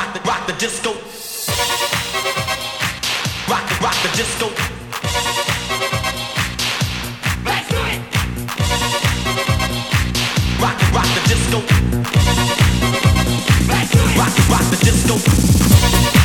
rock the rock the disco. Rock the rock the disco. Let's do it. Rock the rock the disco. Let's do it. Rock the rock the disco.